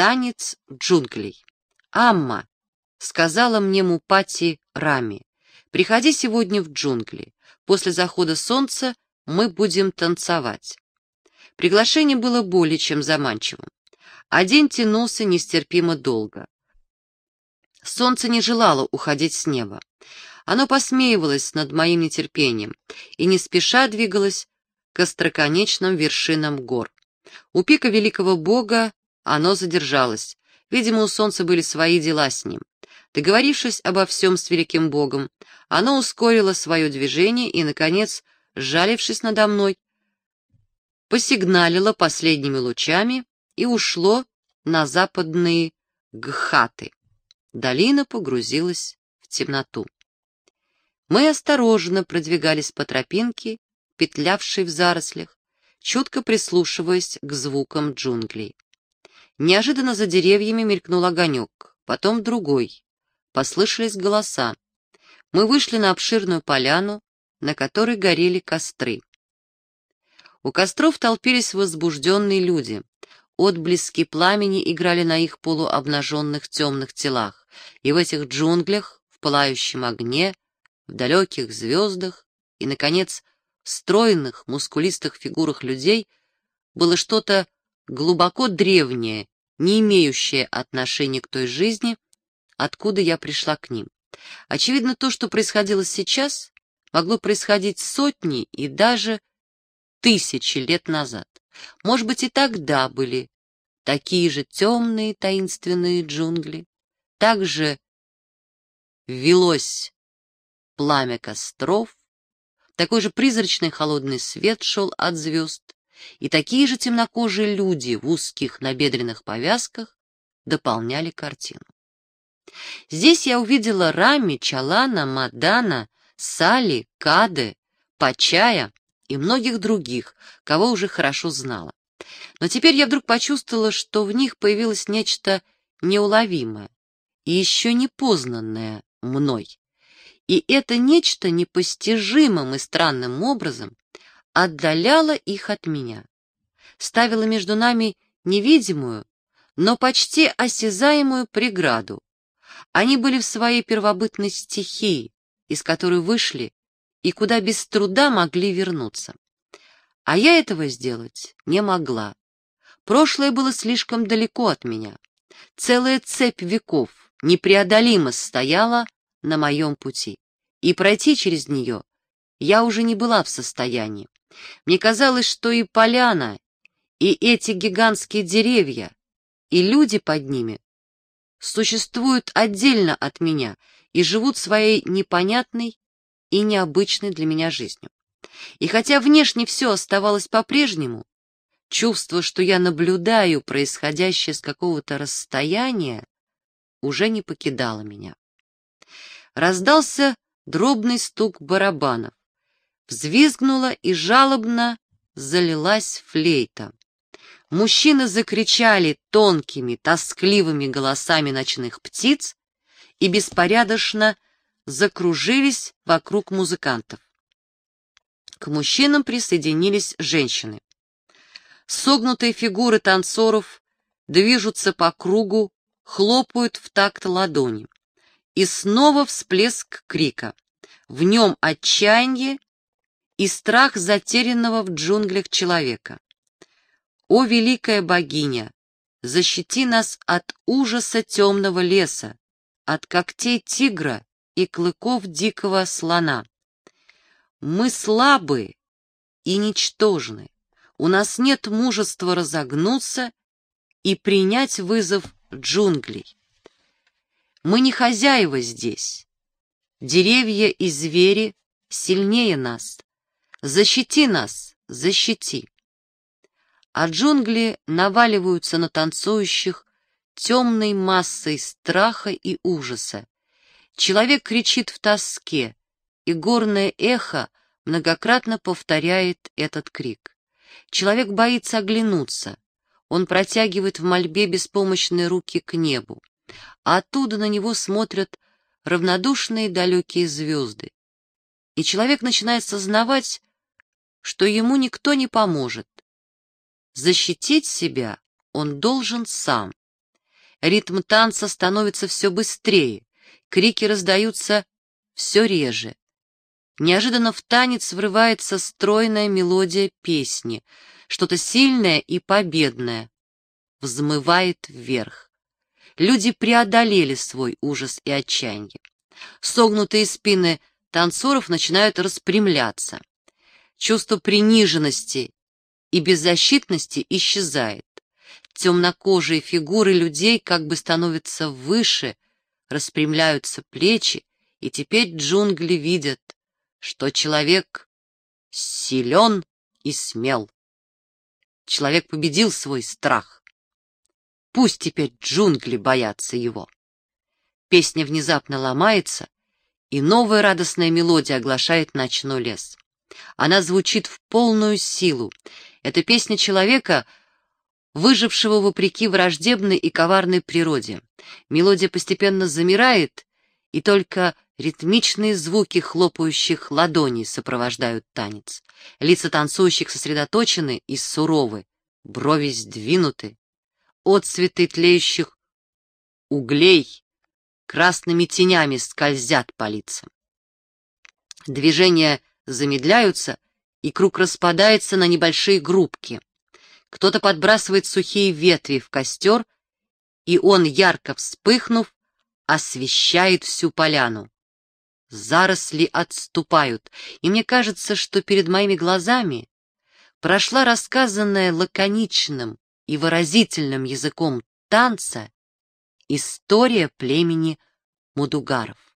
Танец джунглей. «Амма», — сказала мне Мупати Рами, — «приходи сегодня в джунгли. После захода солнца мы будем танцевать». Приглашение было более чем заманчивым, а день тянулся нестерпимо долго. Солнце не желало уходить с неба. Оно посмеивалось над моим нетерпением и не спеша двигалось к остроконечным вершинам гор. У пика великого бога оно задержалось. Видимо, у солнца были свои дела с ним. Договорившись обо всем с великим богом, оно ускорило свое движение и, наконец, сжалившись надо мной, посигналило последними лучами и ушло на западные гхаты. Долина погрузилась в темноту. Мы осторожно продвигались по тропинке, петлявшей в зарослях, чутко прислушиваясь к звукам джунглей. Неожиданно за деревьями мелькнул огонек, потом другой. Послышались голоса. Мы вышли на обширную поляну, на которой горели костры. У костров толпились возбужденные люди. Отблески пламени играли на их полуобнаженных темных телах, и в этих джунглях, в пылающем огне, в далеких звездах и, наконец, в стройных, мускулистых фигурах людей было что-то глубоко древнее, не имеющее отношения к той жизни, откуда я пришла к ним. Очевидно, то, что происходило сейчас, могло происходить сотни и даже тысячи лет назад. Может быть, и тогда были такие же темные таинственные джунгли. Также велось пламя костров, такой же призрачный холодный свет шел от звезд, и такие же темнокожие люди в узких набедренных повязках дополняли картину. Здесь я увидела Рами, Чалана, Мадана, Сали, Каде, Пачая и многих других, кого уже хорошо знала. Но теперь я вдруг почувствовала, что в них появилось нечто неуловимое и еще не познанное мной. И это нечто непостижимым и странным образом отдаляло их от меня, ставило между нами невидимую, но почти осязаемую преграду. Они были в своей первобытной стихии, из которой вышли и куда без труда могли вернуться. А я этого сделать не могла. Прошлое было слишком далеко от меня. Целая цепь веков непреодолимо стояла на моем пути, и пройти через нее я уже не была в состоянии. Мне казалось, что и поляна, и эти гигантские деревья, и люди под ними существуют отдельно от меня и живут своей непонятной и необычной для меня жизнью. И хотя внешне все оставалось по-прежнему, чувство, что я наблюдаю происходящее с какого-то расстояния, уже не покидало меня. Раздался дробный стук барабанов. Взвизгнула и жалобно залилась флейта. Мужчины закричали тонкими, тоскливыми голосами ночных птиц и беспорядочно закружились вокруг музыкантов. К мужчинам присоединились женщины. Согнутые фигуры танцоров движутся по кругу, хлопают в такт ладони. И снова всплеск крика. В нем отчаяние и страх затерянного в джунглях человека. О, великая богиня, защити нас от ужаса темного леса, от когтей тигра и клыков дикого слона. Мы слабы и ничтожны, у нас нет мужества разогнуться и принять вызов джунглей. Мы не хозяева здесь. Деревья и звери сильнее нас. Защити нас, защити а джунгли наваливаются на танцующих темной массой страха и ужаса. Человек кричит в тоске, и горное эхо многократно повторяет этот крик. Человек боится оглянуться, он протягивает в мольбе беспомощные руки к небу, а оттуда на него смотрят равнодушные далекие звезды. И человек начинает сознавать, что ему никто не поможет, Защитить себя он должен сам, Ритм танца становится все быстрее, крики раздаются все реже. Неожиданно в танец врывается стройная мелодия песни, что-то сильное и победное, взмывает вверх. Люди преодолели свой ужас и отчаяние. Согнутые спины танцоров начинают распрямляться. Чувство приниженности и беззащитности исчезает. Темнокожие фигуры людей как бы становятся выше, распрямляются плечи, и теперь джунгли видят, что человек силен и смел. Человек победил свой страх. Пусть теперь джунгли боятся его. Песня внезапно ломается, и новая радостная мелодия оглашает ночной лес. Она звучит в полную силу. Это песня человека, выжившего вопреки враждебной и коварной природе. Мелодия постепенно замирает, и только ритмичные звуки хлопающих ладоней сопровождают танец. Лица танцующих сосредоточены и суровы, брови сдвинуты. Отцветы тлеющих углей красными тенями скользят по лицам. Движения замедляются, и круг распадается на небольшие группки. Кто-то подбрасывает сухие ветви в костер, и он, ярко вспыхнув, освещает всю поляну. Заросли отступают, и мне кажется, что перед моими глазами прошла рассказанная лаконичным и выразительным языком танца история племени Мудугаров.